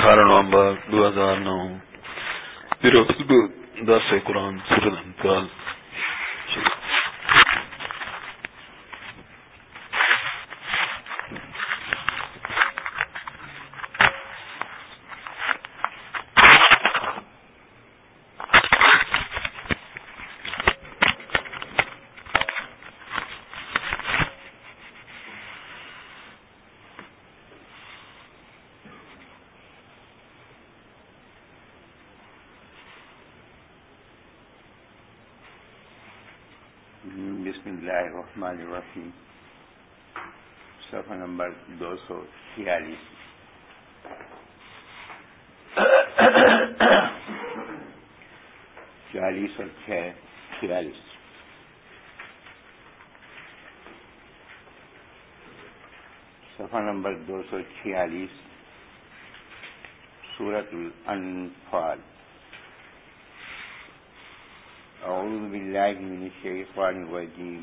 اٹھارہ نومبر دو ہزار نو۔ دس قرآن سورت الرحمن صفحہ نمبر دو سو چھیالیس۔ چالیس اور چھ، چھیالیس۔ صفحہ نمبر دو سو چھیالیس سورت الانفال۔ اعوذ باللہ من الشیطان الرجیم۔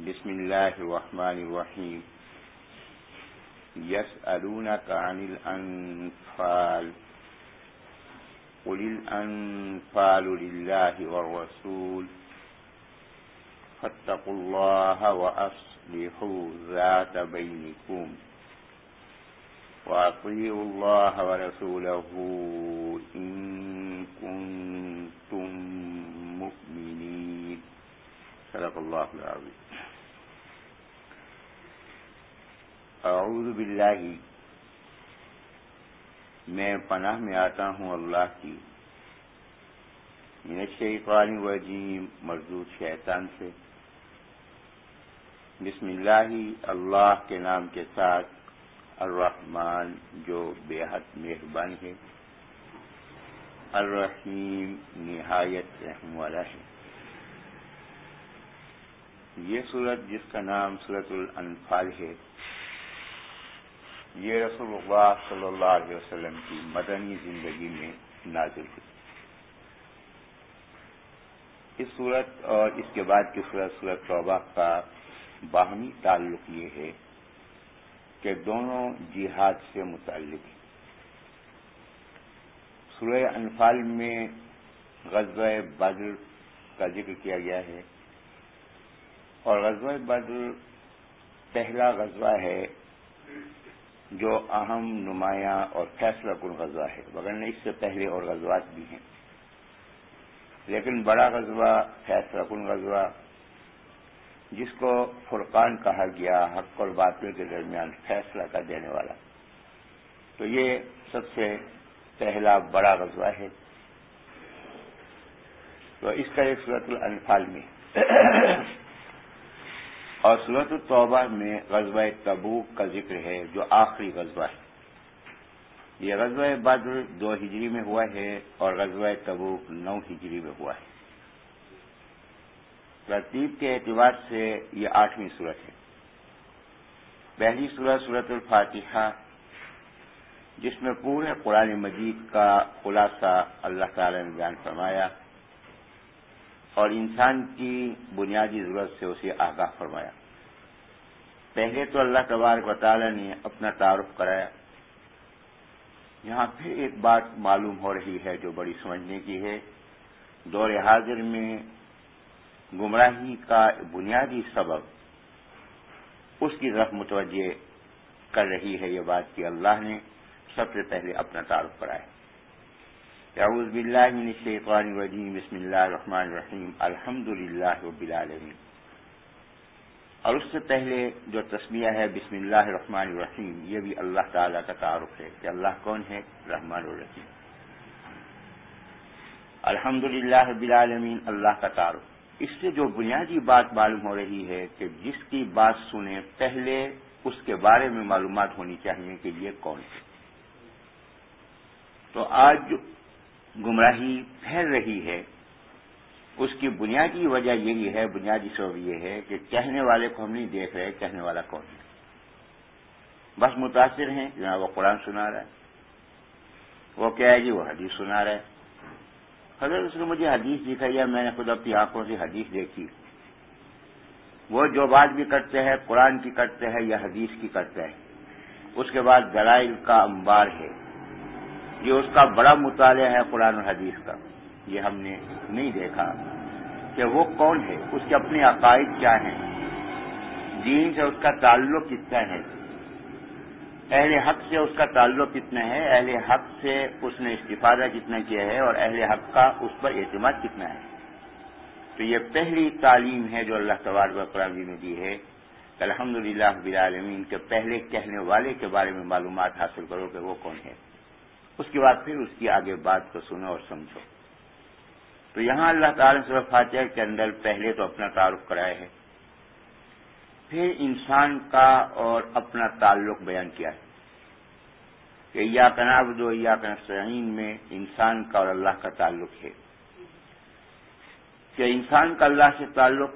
بسم الله الرحمن الرحيم. يسألونك عن الأنفال. قل الأنفال لله والرسول. فاتقوا الله وأصلحوا ذات بينكم. وأطيعوا الله ورسوله إن كنتم مؤمنين. صدق الله العظيم. اعوذ باللہ میں پناہ میں آتا ہوں اللہ کی۔ من الشیطان الرجیم، مردود شیطان سے۔ بسم اللہ اللہ کے نام کے ساتھ الرحمن، جو بے حد مہربان ہے۔ الرحیم، نہایت رحم والا ہے۔ یہ صورت جس کا نام صورت الانفال ہے یہ رسول اللہ صلی اللہ علیہ وسلم کی مدنی زندگی میں نازل ہوئی۔ اس صورت اور اس کے بعد کی صورت صورت توبہ کا باہمی تعلق یہ ہے کہ دونوں جہاد سے متعلق۔ ہیں سورہ انفال میں غزوہ بدر کا ذکر کیا گیا ہے اور غزوہ بدر پہلا غزوہ ہے جو اہم نمایاں اور فیصلہ کن غزوہ ہے۔ وغیرہ اس سے پہلے اور غزوات بھی ہیں۔ لیکن بڑا غزوہ، فیصلہ کن غزوہ، جس کو فرقان کہا گیا حق اور باطل کے درمیان فیصلہ کا دینے والا۔ تو یہ سب سے پہلا بڑا غزوہ ہے۔ تو اس کا ایک صورت الانفال میں اور صورت الطبہ میں غزوہ تبوک کا ذکر ہے، جو آخری غزوہ ہے۔ یہ غزوہ بدر دو ہجری میں ہوا ہے اور غزوہ تبوک نو ہجری میں ہوا ہے۔ ترتیب کے اعتبار سے یہ آٹھویں صورت ہے۔ پہلی صورت صورت الفاتحہ، جس میں پورے قرآن مجید کا خلاصہ اللہ تعالی نے بیان فرمایا۔ اور انسان کی بنیادی ضرورت سے اسے آگاہ فرمایا۔ پہلے تو اللہ تبارک و تعالی نے اپنا تعارف کرایا۔ یہاں پھر ایک بات معلوم ہو رہی ہے جو بڑی سمجھنے کی ہے۔ دور حاضر میں گمراہی کا بنیادی سبب اس کی طرف متوجہ کر رہی ہے یہ بات کہ اللہ نے سب سے پہلے اپنا تعارف کرایا۔ اعوذ باللہ من الشیطان الرجیم، بسم اللہ الرحمن الرحیم الحمد للہ رب العالمین۔ اور اس سے پہلے جو تسمیہ ہے، بسم اللہ الرحمن الرحیم، یہ بھی اللہ تعالی کا تعارف ہے کہ اللہ کون ہے؟ رحمان الرحیم۔ الحمد للہ رب العالمین، اللہ کا تعارف۔ اس سے جو بنیادی بات معلوم ہو رہی ہے کہ جس کی بات سنیں پہلے، اس کے بارے میں معلومات ہونی چاہیے کہ یہ کون ہے۔ تو آج گمراہی پھیل رہی ہے۔ اس کی بنیادی وجہ یہی ہے، بنیادی سبب یہ ہے کہ کہنے والے کو ہم نہیں دیکھ رہے، کہنے والا کون ہے؟ بس متاثر ہیں، جناب وہ قرآن سنا رہا ہے۔ وہ کیا ہے جی؟ وہ حدیث سنا رہا ہے۔ حضرت اس نے مجھے حدیث دکھائی ہے میں نے خود اپنی آنکھوں سے حدیث دیکھی۔ وہ جو بات بھی کرتے ہیں، قرآن کی کرتے ہیں یا حدیث کی کرتے ہیں۔ اس کے بعد دلائل کا انبار ہے۔ یہ اس کا بڑا مطالعہ ہے قرآن و حدیث کا۔ یہ ہم نے نہیں دیکھا۔ کہ وہ کون ہے؟ اس کے اپنے عقائد کیا ہیں؟ دین سے اس کا تعلق کتنا ہے؟ اہل حق سے اس کا تعلق کتنا ہے؟ اہل حق سے اس نے استفادہ کتنا کیا ہے؟ اور اہل حق کا اس پر اعتماد کتنا ہے؟ تو یہ پہلی تعلیم ہے جو اللہ تبار قرآن جی نے دی ہے۔ الحمد للہ بالعالمین کے پہلے کہنے والے کے بارے میں معلومات حاصل کرو کہ وہ کون ہے۔ اس کے بعد پھر اس کی آگے بات کو سنو اور سمجھو۔ تو یہاں اللہ تعالی سے فاتحہ کے اندر پہلے تو اپنا تعارف کرائے ہے۔ پھر انسان کا اور اپنا تعلق بیان کیا ہے۔ کہ یا کناب دو یا کنسعین میں انسان کا اور اللہ کا تعلق ہے۔ کہ انسان کا اللہ سے تعلق،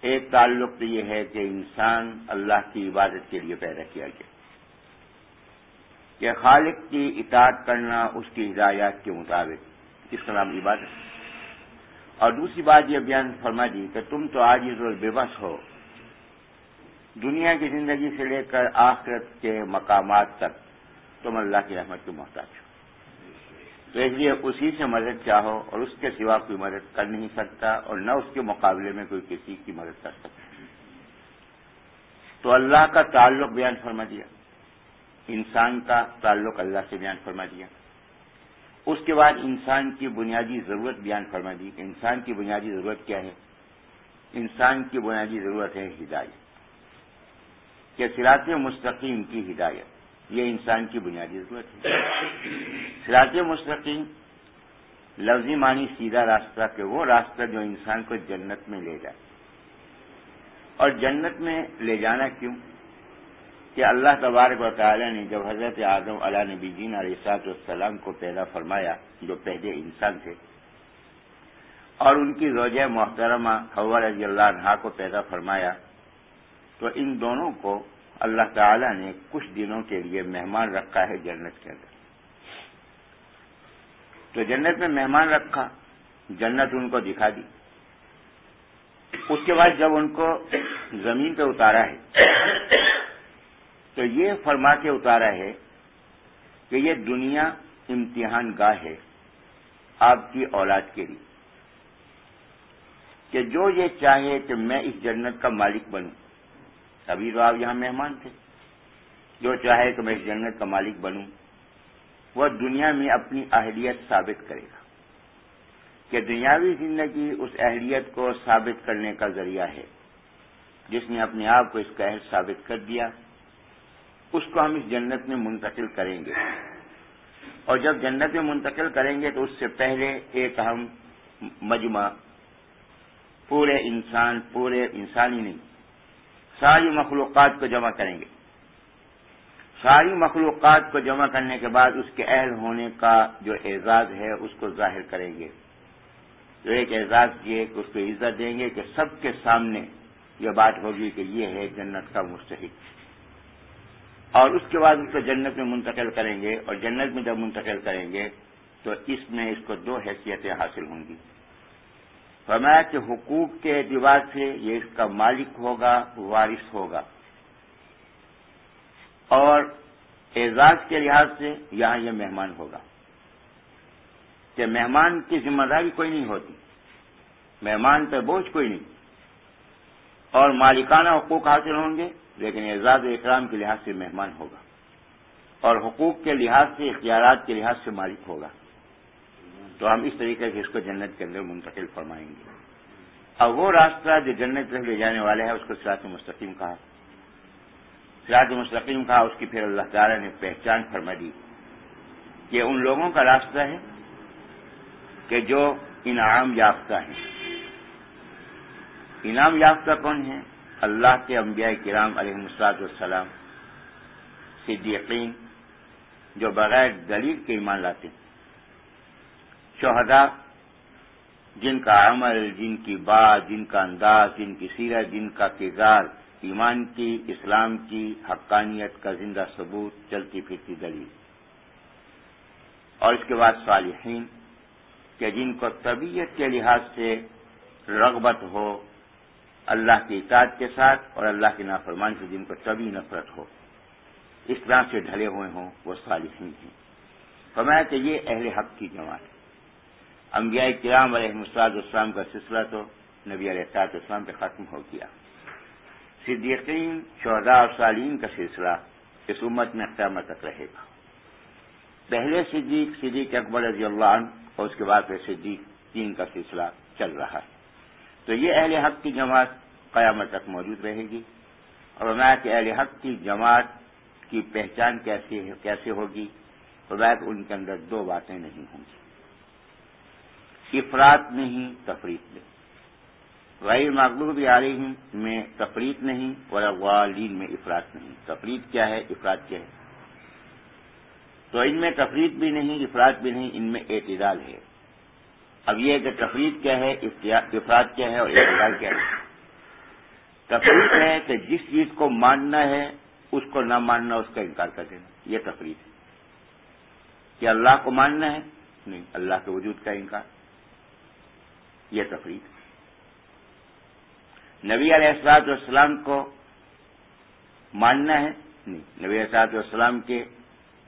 ایک تعلق تو یہ ہے کہ انسان اللہ کی عبادت کے لیے پیدا کیا گیا۔ کہ خالق کی اطاعت کرنا اس کی ہدایات کے مطابق اس کا نام عبادت اور دوسری بات یہ بیان فرما دی کہ تم تو آج اور بے بس ہو۔ دنیا کی زندگی سے لے کر آخرت کے مقامات تک تم اللہ کی رحمت کی محتاج ہو۔ تو اس لیے اسی سے مدد چاہو اور اس کے سوا کوئی مدد کر نہیں سکتا اور نہ اس کے مقابلے میں کوئی کسی کی مدد کر سکتا۔ تو اللہ کا تعلق بیان فرما دیا انسان کا تعلق اللہ سے بیان فرما دیا۔ اس کے بعد انسان کی بنیادی ضرورت بیان فرما دی کہ انسان کی بنیادی ضرورت کیا ہے؟ انسان کی بنیادی ضرورت ہے ہدایت۔ کہ سراط مستقیم کی ہدایت، یہ انسان کی بنیادی ضرورت ہے۔ سراط مستقیم لفظی معنی سیدھا راستہ کہ وہ راستہ جو انسان کو جنت میں لے جائے۔ اور جنت میں لے جانا کیوں؟ کہ اللہ تبارک و تعالی نے جب حضرت اعظم علیہ نبی جین علیہ سات والسلام کو پیدا فرمایا، جو پہلے انسان تھے، اور ان کی زوجہ محترمہ حوا رضی اللہ عنہ کو پیدا فرمایا، تو ان دونوں کو اللہ تعالی نے کچھ دنوں کے لیے مہمان رکھا ہے جنت کے اندر۔ تو جنت میں مہمان رکھا، جنت ان کو دکھا دی۔ اس کے بعد جب ان کو زمین پہ اتارا ہے تو یہ فرما کے اتارا ہے کہ یہ دنیا امتحان گاہ ہے آپ کی اولاد کے لیے۔ کہ جو یہ چاہے کہ میں اس جنت کا مالک بنوں۔ ابھی تو آپ یہاں مہمان تھے۔ جو چاہے کہ میں اس جنت کا مالک بنوں۔ وہ دنیا میں اپنی اہلیت ثابت کرے گا۔ کہ دنیاوی زندگی اس اہلیت کو ثابت کرنے کا ذریعہ ہے۔ جس نے اپنے آپ کو اس کا اہل ثابت کر دیا۔ اس کو ہم اس جنت میں منتقل کریں گے۔ اور جب جنت میں منتقل کریں گے تو اس سے پہلے ایک اہم مجمع، پورے انسان، پورے انسانی نہیں، ساری مخلوقات کو جمع کریں گے۔ ساری مخلوقات کو جمع کرنے کے بعد اس کے اہل ہونے کا جو اعزاز ہے، اس کو ظاہر کریں گے۔ جو ایک اعزاز یہ کہ اس کو عزت دیں گے کہ سب کے سامنے یہ بات ہوگی کہ یہ ہے جنت کا مستحق۔ اور اس کے بعد اس کو جنت میں منتقل کریں گے اور جنت میں جب منتقل کریں گے تو اس میں اس کو دو حیثیتیں حاصل ہوں گی۔ فرمایا کہ حقوق کے اعتبار سے یہ اس کا مالک ہوگا، وارث ہوگا۔ اور اعزاز کے لحاظ سے یہاں یہ مہمان ہوگا۔ کہ مہمان کی ذمہ داری کوئی نہیں ہوتی، مہمان پہ بوجھ کوئی نہیں۔ اور مالکانہ حقوق حاصل ہوں گے، لیکن اعزاز اکرام کے لحاظ سے مہمان ہوگا۔ اور حقوق کے لحاظ سے، اختیارات کے لحاظ سے مالک ہوگا۔ تو ہم اس طریقے سے اس کو جنت کے اندر منتقل فرمائیں گے۔ اب وہ راستہ جو جنت لے جانے والے ہیں اس کو سراط مستقیم کہا۔ سراط مستقیم کہا، اس کی پھر اللہ تعالی نے پہچان فرما دی کہ ان لوگوں کا راستہ ہے کہ جو انعام یافتہ ہیں۔ انعام یافتہ کون ہیں اللہ کے انبیاء کرام علیہ مسلاط والسلام، صدیقین، جو بغیر دلیل کے ایمان لاتے ہیں۔ شہدا جن کا عمل، جن کی بات، جن کا انداز، جن کی سیرت، جن کا کردار، ایمان کی، اسلام کی حقانیت کا زندہ ثبوت، چلتی پھرتی دلیل۔ اور اس کے بعد صالحین، کہ جن کو طبیعت کے لحاظ سے رغبت ہو اللہ کی اطاعت کے ساتھ اور اللہ کی نافرمان سے جن کو طبی نفرت ہو۔ اس طرح سے ڈھلے ہوئے ہوں، وہ صالحین ہیں۔ فرمایا کہ یہ اہل حق کی جماعت انبیاء کرام علیہ مساد اسلام کا سلسلہ تو نبی علیہ صاحب اسلام پہ ختم ہو گیا۔ صدیقین، شہداء اور سالین کا سلسلہ اس امت میں قیامت تک رہے گا۔ پہلے صدیق صدیق اکبر رضی اللہ عنہ اور اس کے بعد پھر صدیق، تین کا سلسلہ چل رہا ہے۔ تو یہ اہل حق کی جماعت قیامت تک موجود رہے گی اور میں کہ اہل حق کی جماعت کی پہچان کیسے کیسے ہوگی؟ خدا ان کے اندر دو باتیں نہیں ہوں گی۔ افراد نہیں تفریق میں غیر مغلوب علیہم میں تفریق نہیں اور والین میں افراد نہیں۔ تفریق کیا ہے؟ افراد کیا ہے؟ تو ان میں تفریق بھی نہیں افراد بھی نہیں، ان میں اعتدال ہے۔ اب یہ کہ تفریق کیا ہے، افراد کیا ہے اور اعتدال کیا ہے۔ تفریق ہے کہ جس چیز کو ماننا ہے، اس کو نہ ماننا، اس کا انکار کر دینا۔ یہ تفریح ہے۔ کہ اللہ کو ماننا ہے؟ نہیں، اللہ کے وجود کا انکار۔ یہ تفریح نبی علیہ السلاط والسلام کو ماننا ہے؟ نہیں۔ نبی السلاط والسلام کے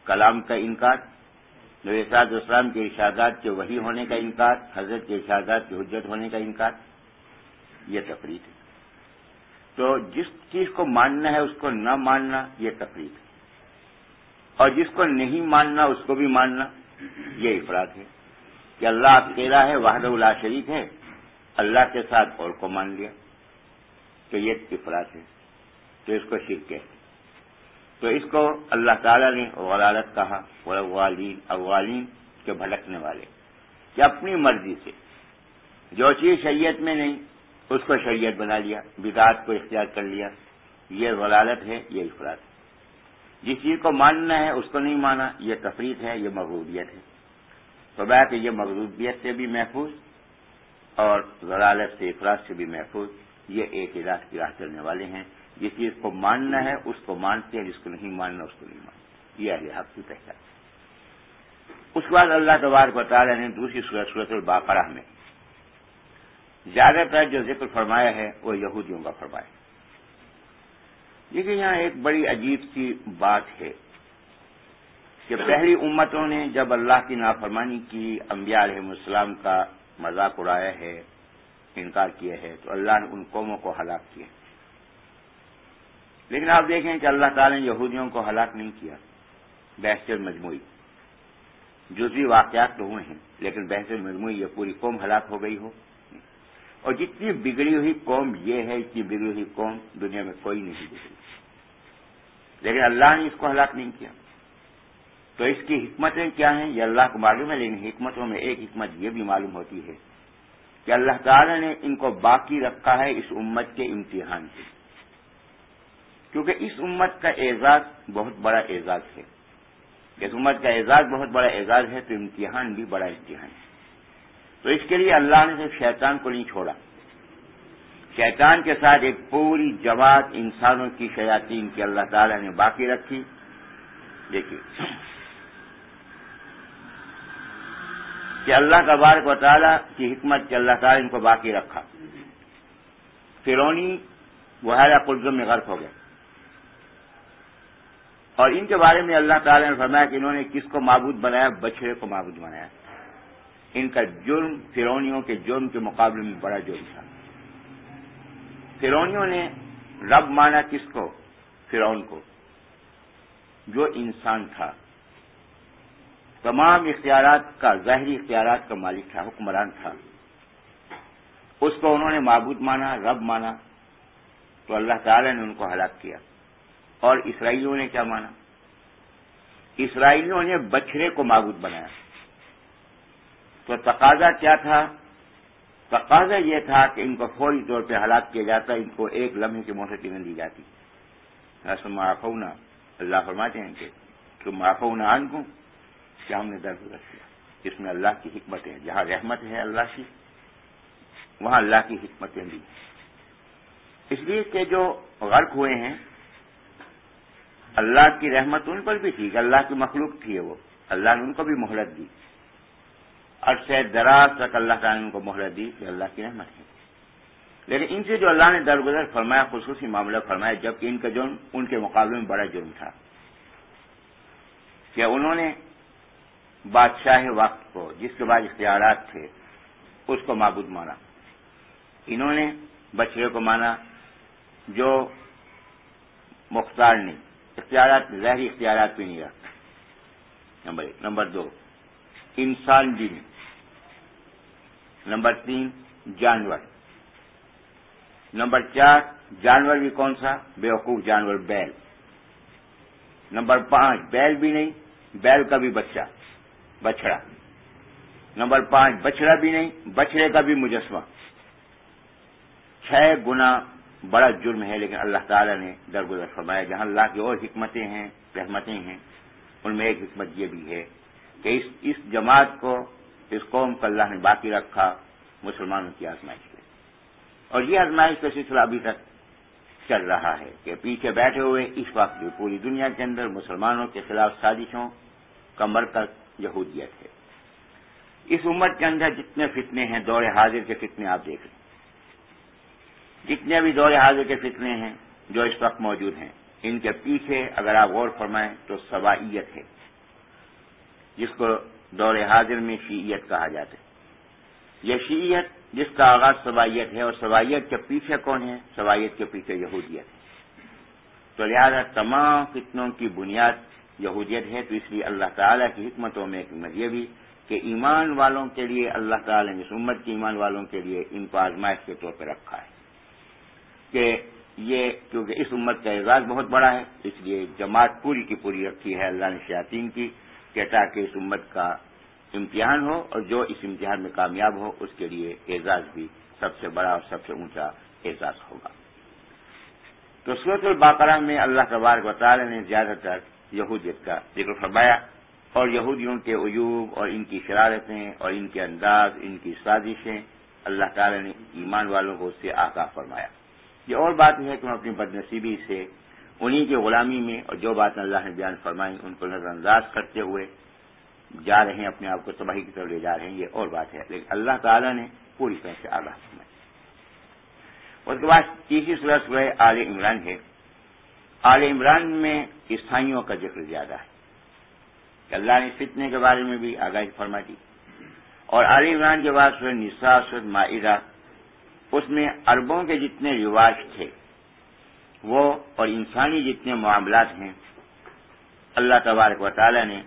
کلام کا انکار۔ نبی السلاط والسلام کے ارشادات کے وہی ہونے کا انکار، حضرت کے ارشادات کے حجت ہونے کا انکار، یہ تفریح ہے۔ تو جس چیز کو ماننا ہے، اس کو نہ ماننا، یہ تفریح ہے۔ اور جس کو نہیں ماننا، اس کو بھی ماننا، یہ افراد ہے۔ کہ اللہ اکیلا ہے وحد اللہ شریف ہے، اللہ کے ساتھ اور کو مان لیا، تو یہ افراد ہے۔ تو اس کو شرک ہے تو اس کو اللہ تعالیٰ نے غلالت کہا والین اولین کے بھٹکنے والے، کہ اپنی مرضی سے جو چیز شریعت میں نہیں، اس کو شریعت بنا لیا بدعت کو اختیار کر لیا۔ یہ غلالت ہے، یہ افراد۔ ہے جس چیز کو ماننا ہے، اس کو نہیں مانا، یہ تفریح ہے، یہ مغروبیت ہے۔ تو بات یہ مغروبیت سے بھی محفوظ اور غلالت سے، افراد سے بھی محفوظ۔ یہ ایک علاج کی راہ چلنے والے ہیں۔ جس چیز کو ماننا ہے، اس کو مانتے ہیں، جس کو نہیں ماننا، اس کو نہیں مانتے۔ یہ ہے حق کی پہچان اس کے بعد اللہ تبار بتا رہے ہیں دوسری صورت صورت الباقرہ میں زیادہ تر جو ذکر فرمایا ہے، وہ یہودیوں کا فرمایا دیکھیے یہاں ایک بڑی عجیب سی بات ہے کہ پہلی امتوں نے جب اللہ کی نافرمانی کی، انبیاء علیہ السلام کا مذاق اڑایا ہے انکار کیا ہے تو اللہ نے ان قوموں کو ہلاک کیا لیکن آپ دیکھیں کہ اللہ تعالی نے یہودیوں کو ہلاک نہیں کیا، بحث مجموعی۔ جو بھی واقعات تو ہوئے ہیں، لیکن بحث مجموعی یہ پوری قوم ہلاک ہو گئی ہو۔ اور جتنی بگڑی ہوئی قوم یہ ہے، اتنی بگڑی ہوئی قوم دنیا میں کوئی نہیں بگڑی۔ لیکن اللہ نے اس کو ہلاک نہیں کیا۔ تو اس کی حکمتیں کیا ہیں؟ یہ اللہ کو معلوم ہے، لیکن حکمتوں میں ایک حکمت یہ بھی معلوم ہوتی ہے کہ اللہ تعالی نے ان کو باقی رکھا ہے اس امت کے امتحان سے کیونکہ اس امت کا اعزاز بہت بڑا اعزاز ہے۔ اس امت کا اعزاز بہت بڑا اعزاز ہے تو امتحان بھی بڑا امتحان ہے۔ تو اس کے لیے اللہ نے صرف شیطان کو نہیں چھوڑا۔ شیطان کے ساتھ ایک پوری جماعت انسانوں کی شیاطین کی اللہ تعالی نے باقی رکھی۔ دیکھیے۔ کہ اللہ کا بارک و تعالیٰ کی حکمت کہ اللہ تعالیٰ ان کو باقی رکھا۔ فرونی وحیرہ قلزم میں غرق ہو گئے۔ اور ان کے بارے میں اللہ تعالی نے فرمایا کہ انہوں نے کس کو معبود بنایا؟ بچڑے کو معبود بنایا۔ ان کا جرم فرونیوں کے جرم کے مقابلے میں بڑا جرم تھا۔ فرونیوں نے رب مانا کس کو؟ فرون کو۔ جو انسان تھا۔ تمام اختیارات کا ظاہری اختیارات کا مالک تھا، حکمران تھا۔ اس کو انہوں نے معبود مانا، رب مانا۔ تو اللہ تعالی نے ان کو ہلاک کیا۔ اور اسرائیلیوں نے کیا مانا؟ اسرائیلیوں نے بچھڑے کو معبود بنایا۔ تو تقاضا کیا تھا؟ تقاضا یہ تھا کہ ان کو فوری طور پہ ہلاک کیا جاتا، ان کو ایک لمحے کی موسیقی نہ دی جاتی۔ رسم معافونا اللہ فرماتے ہیں کہ تم معافونا آن کو کیا ہم نے درد رکھ کیا جس میں اللہ کی حکمتیں، جہاں رحمت ہے اللہ کی، وہاں اللہ کی حکمتیں بھی۔ اس لیے کہ جو غرق ہوئے ہیں، اللہ کی رحمت ان پر بھی تھی کہ اللہ کی مخلوق تھی وہ۔ اللہ نے ان کو بھی مہلت دی۔ عرصہ دراز تک اللہ تعالیٰ نے ان کو مہلت دی کہ اللہ کی رحمت ہے۔ لیکن ان سے جو اللہ نے درگزر فرمایا، خصوصی معاملہ فرمایا، جبکہ ان کا جرم، ان کے مقابلے میں بڑا جرم تھا۔ کہ انہوں نے بادشاہ وقت کو، جس کے بعد اختیارات تھے، اس کو معبود مانا۔ انہوں نے بچڑے کو مانا جو مختار نہیں، اختیارات، ظاہری اختیارات بھی نہیں رکھتا۔ نمبر ایک۔ نمبر دو، انسان بھی نہیں نمبر تین، جانور۔ نمبر چار، جانور بھی کون سا؟ بیوقوف جانور، بیل۔ نمبر پانچ، بیل بھی نہیں، بیل کا بھی بچہ۔ بچڑا نمبر پانچ بچڑا بھی نہیں بچڑے کا بھی مجسمہ۔ چھ گنا بڑا جرم ہے، لیکن اللہ تعالیٰ نے درگزر فرمایا، جہاں اللہ کی اور حکمتیں ہیں، رحمتیں ہیں، ان میں ایک حکمت یہ بھی ہے کہ اس اس جماعت کو، اس قوم کو اللہ نے باقی رکھا، مسلمانوں کی آزمائش کے اور یہ آزمائش کا سلسلہ ابھی تک چل رہا ہے کہ پیچھے بیٹھے ہوئے اس وقت بھی پوری دنیا کے اندر مسلمانوں کے خلاف سازشوں کا مرکز یہودیت ہے۔ اس امت کے اندر جتنے فتنے ہیں، دور حاضر کے فتنے آپ دیکھ لیں۔ جتنے بھی دور حاضر کے فتنے ہیں جو اس وقت موجود ہیں، ان کے پیچھے اگر آپ غور فرمائیں تو سوائیت ہے، جس کو دور حاضر میں شیعیت کہا جاتا ہے۔ یہ شیعیت جس کا آغاز سوائیت ہے اور سوائیت کے پیچھے کون ہے؟ سوائیت کے پیچھے یہودیت ہے۔ تو لہذا تمام فتنوں کی بنیاد یہودیت ہے تو اس لیے اللہ تعالیٰ کی حکمتوں میں حکمت یہ بھی کہ ایمان والوں کے لیے اللہ تعالیٰ نے اس امت کے ایمان والوں کے لیے ان کو آزمائش کے طور پہ رکھا ہے کہ یہ کیونکہ اس امت کا اعزاز بہت بڑا ہے، اس لیے جماعت پوری کی پوری رکھی ہے اللہ نے شیاطین کی کہ تاکہ اس امت کا امتحان ہو اور جو اس امتحان میں کامیاب ہو، اس کے لیے اعزاز بھی سب سے بڑا اور سب سے اونچا اعزاز ہوگا۔ تو صورت الباقرہ میں اللہ تبارک وطالعہ نے زیادہ تر یہودیت کا ذکر فرمایا اور یہودیوں کے عیوب اور ان کی شرارتیں اور ان کے انداز، ان کی سازشیں اللہ تعالی نے ایمان والوں کو اس سے آگاہ فرمایا۔ یہ اور بات ہے کہ ہم اپنی بد نصیبی سے انہی کی غلامی میں اور جو بات اللہ نے بیان فرمائی ان کو نظر انداز کرتے ہوئے جا رہے ہیں، اپنے آپ کو تباہی کی طرف لے جا رہے ہیں، یہ اور بات ہے۔ لیکن اللہ تعالیٰ نے پوری طرح سے آگاہ فرمائی۔ اس کے بعد تیسری صورت جو ہے آل عمران ہے۔ آل عمران میں عیسائیوں کا ذکر زیادہ ہے کہ اللہ نے فتنے کے بارے میں بھی آگاہی فرما دی۔ اور آل عمران کے بعد سورہ نسا سورہ معیدہ اس میں اربوں کے جتنے رواج تھے، وہ اور انسانی جتنے معاملات ہیں، اللہ تبارک و تعالی نے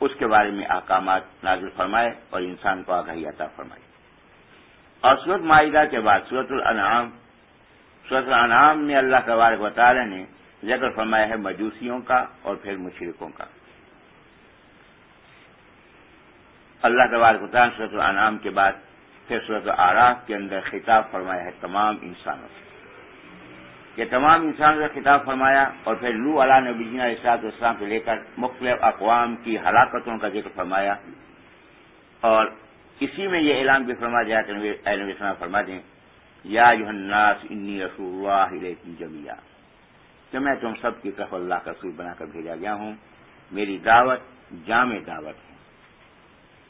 اس کے بارے میں احکامات نازل فرمائے اور انسان کو آگاہی عطا فرمائی۔ اور صورت معاہدہ کے بعد صورت الانعام صورت الانعام میں اللہ تبارک و تعالی نے ذکر فرمایا ہے مجوسیوں کا اور پھر مشرقوں کا۔ اللہ تبارک و تعالی صورت الانعام کے بعد پھر صورت آراف کے اندر خطاب فرمایا ہے تمام انسانوں سے۔ یہ تمام انسانوں سے خطاب فرمایا اور پھر لو علا نبی ارشاد اسلام سے لے کر مختلف اقوام کی ہلاکتوں کا ذکر فرمایا اور اسی میں یہ اعلان بھی فرما جائے کہ نبی اسلام فرما دیں یا الناس انی رسول اللہ جمیا کہ میں تم سب کی طرف اللہ کا رسول بنا کر بھیجا گیا ہوں۔ میری دعوت جامع دعوت ہے۔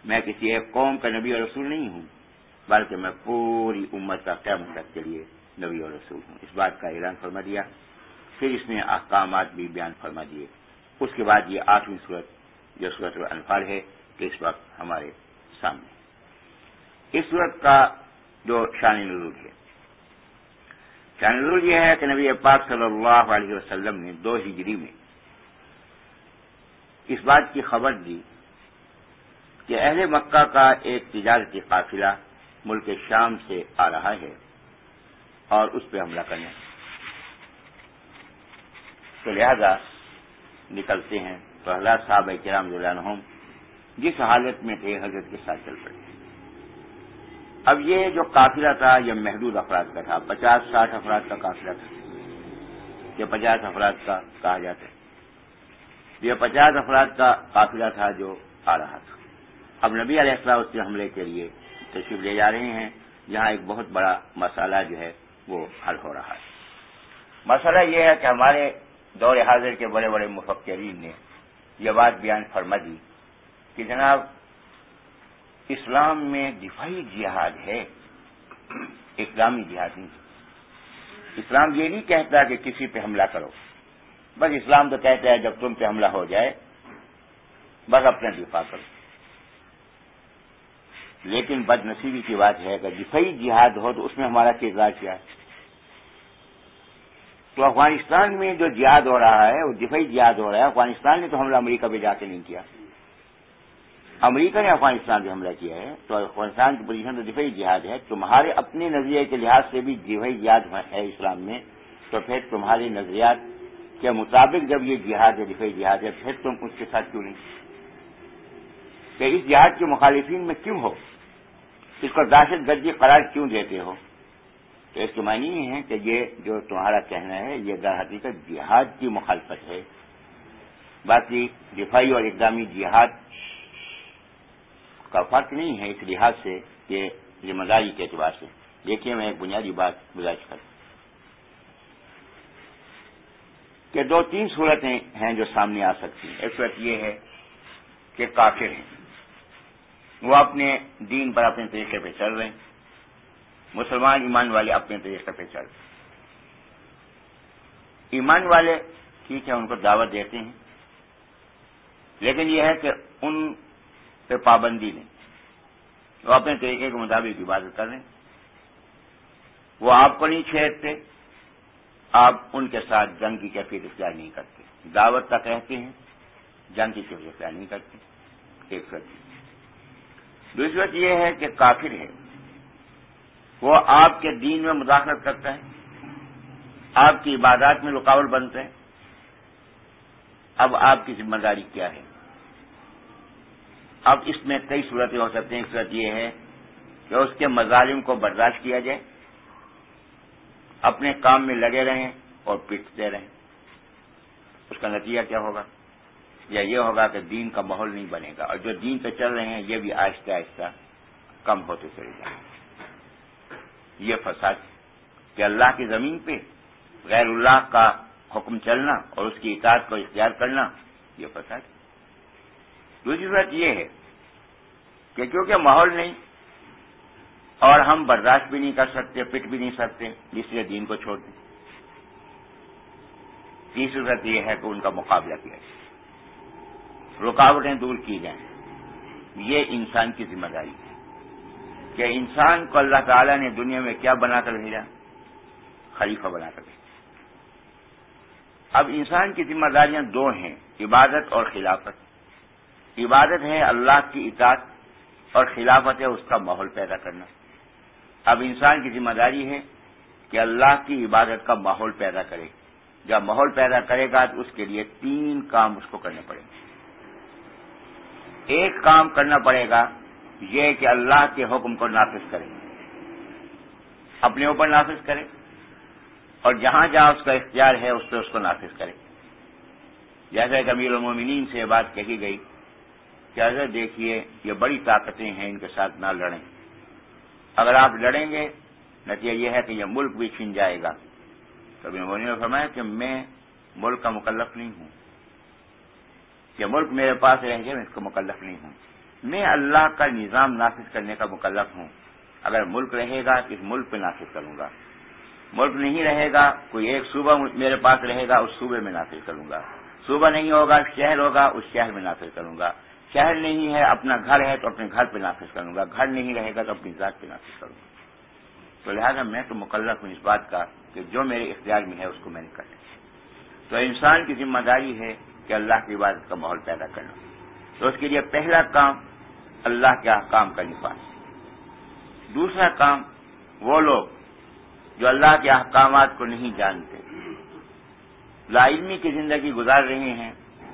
میں کسی ایک قوم کا نبی اور رسول نہیں ہوں، بلکہ میں پوری امت کا قیام تک کے لیے نبی اور رسول ہوں۔ اس بات کا اعلان فرما دیا۔ پھر اس نے احکامات بھی بیان فرما دیے۔ اس کے بعد یہ آٹھویں صورت جو صورت انفال ہے کہ اس وقت ہمارے سامنے۔ اس صورت کا جو شان نزول ہے شان یہ ہے کہ نبی پاک صلی اللہ علیہ وسلم نے دو ہجری میں اس بات کی خبر دی کہ اہل مکہ کا ایک تجارتی قافلہ ملک شام سے آ رہا ہے اور اس پہ حملہ کرنے۔ تو لہذا نکلتے ہیں۔ تو حضرت صاحب کرام عنہم جس حالت میں تھے، حضرت کے ساتھ چل پڑے۔ اب یہ جو قافلہ تھا، یہ محدود افراد کا تھا۔ پچاس، ساٹھ افراد کا قافلہ تھا۔ یہ پچاس افراد کا کہا جاتا ہے۔ یہ پچاس افراد کا قافلہ تھا جو آ رہا تھا۔ اب نبی علیہ السلام اس کے حملے کے لیے تشریف لے جا رہے ہیں۔ جہاں ایک بہت بڑا مسئلہ جو ہے، وہ حل ہو رہا ہے۔ مسئلہ یہ ہے کہ ہمارے دور حاضر کے بڑے بڑے مفکرین نے یہ بات بیان فرما دی کہ جناب اسلام میں دفاعی جہاد ہے، اسلامی جہاد نہیں اسلام یہ نہیں کہتا کہ کسی پہ حملہ کرو۔ بس اسلام تو کہتا ہے جب تم پہ حملہ ہو جائے، بس اپنا دفاع کرو۔ لیکن بد نصیبی کی بات ہے، اگر دفاعی جہاد ہو تو اس میں ہمارا کردار کیا ہے؟ تو افغانستان میں جو جہاد ہو رہا ہے، وہ دفاعی جہاد ہو رہا ہے۔ افغانستان نے تو حملہ امریکہ پہ جا کے نہیں کیا۔ امریکہ نے افغانستان پہ حملہ کیا ہے، تو افغانستان کی پوزیشن تو دفاعی جہاد ہے، تمہارے اپنے نظریے کے لحاظ سے بھی دفاعی جہاد ہے اسلام میں، تو پھر تمہارے نظریات کے مطابق جب یہ جہاد ہے، دفاعی جہاد ہے، پھر تم اس کے ساتھ کیوں نہیں؟ کہ اس جہاد کے مخالفین میں کیوں ہو؟ اس کو دہشت گردی قرار کیوں دیتے ہو؟ تو اس کے معنی یہ ہے کہ یہ جو تمہارا کہنا ہے، یہ در حقیقت جہاد کی مخالفت ہے۔ باقی دفاعی اور اقدامی جہاد کا فرق نہیں ہے اس لحاظ سے کہ ذمہ داری کے اعتبار سے۔ دیکھیے، میں ایک بنیادی بات گزارش کروں کہ دو تین صورتیں ہیں جو سامنے آ سکتی ہیں۔ ایک صورت یہ ہے کہ کافر ہیں۔ وہ اپنے دین پر اپنے طریقے پہ چل رہے ہیں۔ مسلمان ایمان والے اپنے طریقے پہ چل رہے ہیں۔ ایمان والے، ٹھیک ہے، ان کو دعوت دیتے ہیں۔ لیکن یہ ہے کہ ان پہ پابندی نہیں۔ وہ اپنے طریقے کے مطابق عبادت کر رہے ہیں۔ وہ آپ کو نہیں چھیڑتے، آپ ان کے ساتھ جنگ کی کیفیت اختیار نہیں کرتے۔ دعوت تک رہتے ہیں، جنگ کی کیفیت اختیار نہیں کرتے۔ ایک سچ دوسری بات یہ ہے کہ کافر ہے۔ وہ آپ کے دین میں مداخلت کرتا ہے، آپ کی عبادات میں رکاوٹ بنتے ہیں اب آپ کی ذمہ داری کیا ہے؟ اب اس میں کئی صورتیں ہو سکتی ہیں، ایک صورت یہ ہے کہ اس کے مظالم کو برداشت کیا جائے، اپنے کام میں لگے رہیں اور پیٹتے رہیں۔ اس کا نتیجہ کیا ہوگا؟ یا یہ ہوگا کہ دین کا ماحول نہیں بنے گا۔ اور جو دین پہ چل رہے ہیں، یہ بھی آہستہ آہستہ کم ہوتے چلے جائیں۔ یہ فساد کہ اللہ کی زمین پہ غیر اللہ کا حکم چلنا اور اس کی اطاعت کو اختیار کرنا، یہ فساد دوسری بات یہ ہے کہ کیونکہ ماحول نہیں اور ہم برداشت بھی نہیں کر سکتے پٹ بھی نہیں سکتے، اس لیے دین کو چھوڑ دیں تیسری بات یہ ہے کہ ان کا مقابلہ کیا جائے۔ رکاوٹیں دور کی جائیں۔ یہ انسان کی ذمہ داری ہے۔ کہ انسان کو اللہ تعالی نے دنیا میں کیا بنا کر بھیجا؟ خلیفہ بنا کر بھیجا۔ اب انسان کی ذمہ داریاں دو ہیں، عبادت اور خلافت۔ عبادت ہے اللہ کی اطاعت اور خلافت ہے اس کا ماحول پیدا کرنا۔ اب انسان کی ذمہ داری ہے کہ اللہ کی عبادت کا ماحول پیدا کرے۔ جب ماحول پیدا کرے گا تو اس کے لیے تین کام اس کو کرنے پڑیں گے۔ ایک کام کرنا پڑے گا یہ کہ اللہ کے حکم کو نافذ کرے اپنے اوپر نافذ کرے اور جہاں جہاں اس کا اختیار ہے اس پہ اس کو نافذ کرے جیسا کہ امیر المومنین سے یہ بات کہی گئی کہ اگر دیکھیے، یہ بڑی طاقتیں ہیں، ان کے ساتھ نہ لڑیں۔ اگر آپ لڑیں گے، نتیجہ یہ ہے کہ یہ ملک بھی چھن جائے گا۔ کبھی مونی نے فرمایا کہ میں ملک کا مکلف نہیں ہوں۔ یہ ملک میرے پاس رہ گئے میں اس کا مکلف نہیں ہوں۔ میں اللہ کا نظام نافذ کرنے کا مکلف ہوں۔ اگر ملک رہے گا تو اس ملک پہ نافذ کروں گا۔ ملک نہیں رہے گا، کوئی ایک صوبہ میرے پاس رہے گا، اس صوبے میں نافذ کروں گا۔ صوبہ نہیں ہوگا، شہر ہوگا، اس شہر میں نافذ کروں گا۔ شہر نہیں ہے، اپنا گھر ہے تو اپنے گھر پہ نافذ کروں گا۔ گھر نہیں رہے گا تو اپنی ذات پہ نافذ کروں گا۔ تو لہٰذا میں تو مکلف ہوں اس بات کا کہ جو میرے اختیار میں ہے اس کو میں نے کر تو انسان کی ذمہ داری ہے کہ اللہ کی عبادت کا ماحول پیدا کرنا۔ تو اس کے لیے پہلا کام اللہ کے احکام کا نفاذ۔ دوسرا کام وہ لوگ جو اللہ کے احکامات کو نہیں جانتے، لا علمی کی زندگی گزار رہے ہیں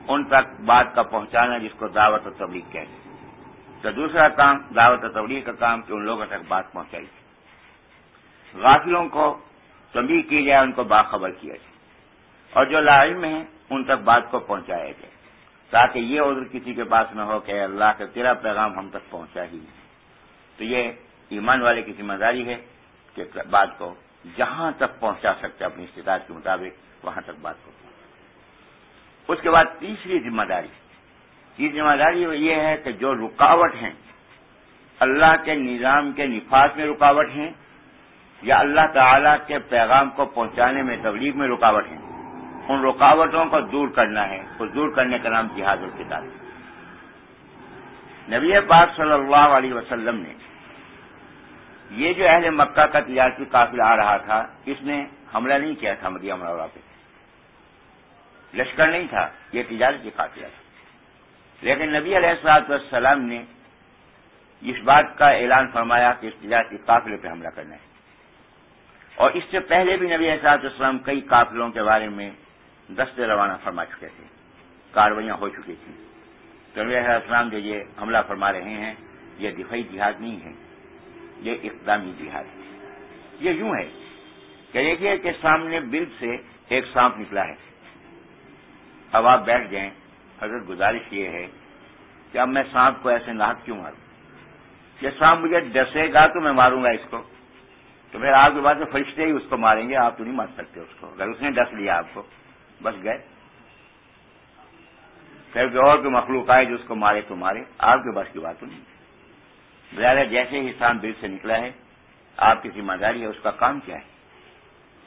ان تک بات کا پہنچانا جس کو دعوت و تبلیغ کہتے ہیں۔ تو دوسرا کام، دعوت و تبلیغ کا کام کہ ان لوگوں تک بات پہنچائی۔ جائے غافلوں کو تبلیغ کی جائے، ان کو باخبر کیا جائے۔ اور جو لائم ہیں، ان تک بات کو پہنچایا جائے۔ تاکہ یہ عذر کسی کے پاس نہ ہو کہ اللہ کا تیرا پیغام ہم تک پہنچا ہی تو یہ ایمان والے کی ذمہ داری ہے کہ بات کو جہاں تک پہنچا سکتے، اپنی استطاعت کے مطابق وہاں تک بات کو اس کے بعد تیسری ذمہ داری۔ تیسری ذمہ داری یہ ہے کہ جو رکاوٹ ہیں، اللہ کے نظام کے نفاذ میں رکاوٹ ہیں یا اللہ تعالی کے پیغام کو پہنچانے میں تبلیغ میں رکاوٹ ہیں۔ ان رکاوٹوں کو دور کرنا ہے۔ اس دور کرنے کا نام جہاد القتال نبی پاک صلی اللہ علیہ وسلم نے یہ جو اہل مکہ کا تجارتی قافلہ آ رہا تھا، اس نے حملہ نہیں کیا تھا مدیہ مرورہ پہ۔ لشکر نہیں تھا، یہ تجارتی قافلہ تھا لیکن نبی علیہ السلاط والسلام نے اس بات کا اعلان فرمایا کہ اس تجارتی قافلے پہ حملہ کرنا ہے۔ اور اس سے پہلے بھی نبی احساط اسلام کئی قافلوں کے بارے میں دستے روانہ فرما چکے تھے، کاروائیاں ہو چکی تھیں۔ تو نبی علیہ السلام جو یہ حملہ فرما رہے ہیں، یہ دفاعی جہاد نہیں ہے، یہ اقدامی جہاد ہے۔ یہ یوں ہے کہ دیکھیے کہ سامنے بل سے ایک سانپ نکلا ہے۔ اب آپ بیٹھ جائیں۔ حضرت گزارش یہ ہے کہ اب میں سانپ کو ایسے ناک کیوں ماروں؟ یہ سانپ مجھے ڈسے گا تو میں ماروں گا اس کو۔ تو پھر آپ کے بعد میں فرشتے ہی اس کو ماریں گے، آپ تو نہیں مار سکتے اس کو۔ اگر اس نے ڈس لیا آپ کو، بس گئے۔ پھر اور کوئی مخلوق آئے جو اس کو مارے تو مارے۔ آپ کے بس کی بات تو نہیں۔ ظاہر جیسے ہی سانپ دل سے نکلا ہے، آپ کی ذمہ داری ہے اس کا کام کیا ہے؟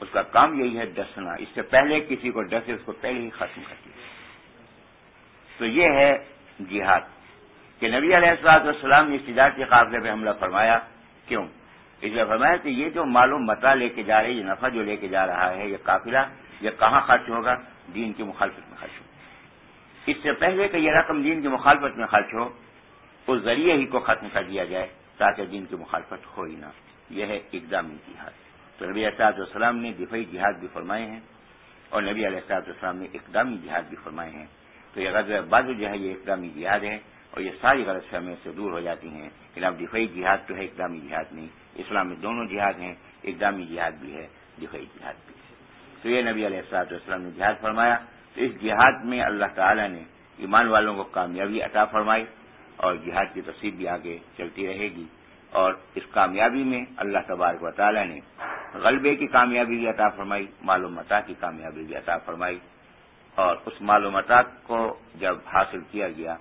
اس کا کام یہی ہے ڈسنا اس سے پہلے کسی کو ڈسے اس کو پہلے ہی ختم کر دیا تو یہ ہے جہاد۔ کہ نبی علیہ السلاط والسلام نے استجار کے قابلے پہ حملہ فرمایا۔ کیوں؟ اس لیے فرمایا کہ یہ جو معلوم متا لے کے جا رہے یہ نفع جو لے کے جا رہا ہے، یہ قافلہ یہ کہاں خرچ ہوگا؟ دین کی مخالفت میں خرچ ہوگا۔ اس سے پہلے کہ یہ رقم دین کی مخالفت میں خرچ ہو، اس ذریعے ہی کو ختم کر دیا جائے تاکہ دین کی مخالفت ہو ہی نہ۔ یہ ہے اقدامی جہاد۔ تو نبی احساط والسلام نے دفاعی جہاد بھی فرمائے ہیں اور نبی علیہ السلاط والسلام نے اقدامی جہاد بھی فرمائے ہیں تو یہ غزل بعض جو ہے، یہ اقدامی جہاد ہے اور یہ ساری غلط فہمیوں سے دور ہو جاتی ہیں۔ لیکن اب دفاعی جہاد تو ہے، اقدامی جہاد نہیں۔ اسلام میں دونوں جہاد ہیں، اقدامی جہاد بھی ہے، دفاعی جہاد بھی ہے۔ تو یہ نبی علیہ السلاط والسلام نے جہاد فرمایا۔ تو اس جہاد میں اللہ تعالیٰ نے ایمان والوں کو کامیابی عطا فرمائی اور جہاد کی تصویر بھی آگے چلتی رہے گی۔ اور اس کامیابی میں اللہ تبارک و تعالیٰ نے غلبے کی کامیابی بھی عطا فرمائی، معلومات کی کامیابی بھی عطا فرمائی اور اس معلومات کو جب حاصل کیا گیا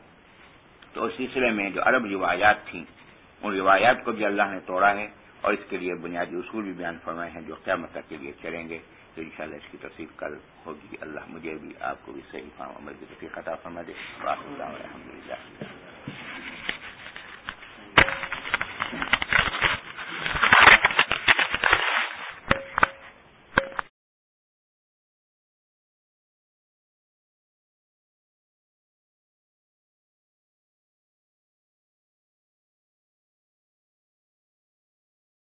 تو اس سلسلے میں جو عرب روایات تھیں، ان روایات کو بھی اللہ نے توڑا ہے اور اس کے لیے بنیادی اصول بھی بیان فرمائے ہیں جو قیامت تک کے لیے چلیں گے۔ تو انشاءاللہ اس کی تفصیل کل ہوگی۔ اللہ مجھے بھی آپ کو بھی صحیح عمل کی تفریح عطا فرما دے۔ الحمد للہ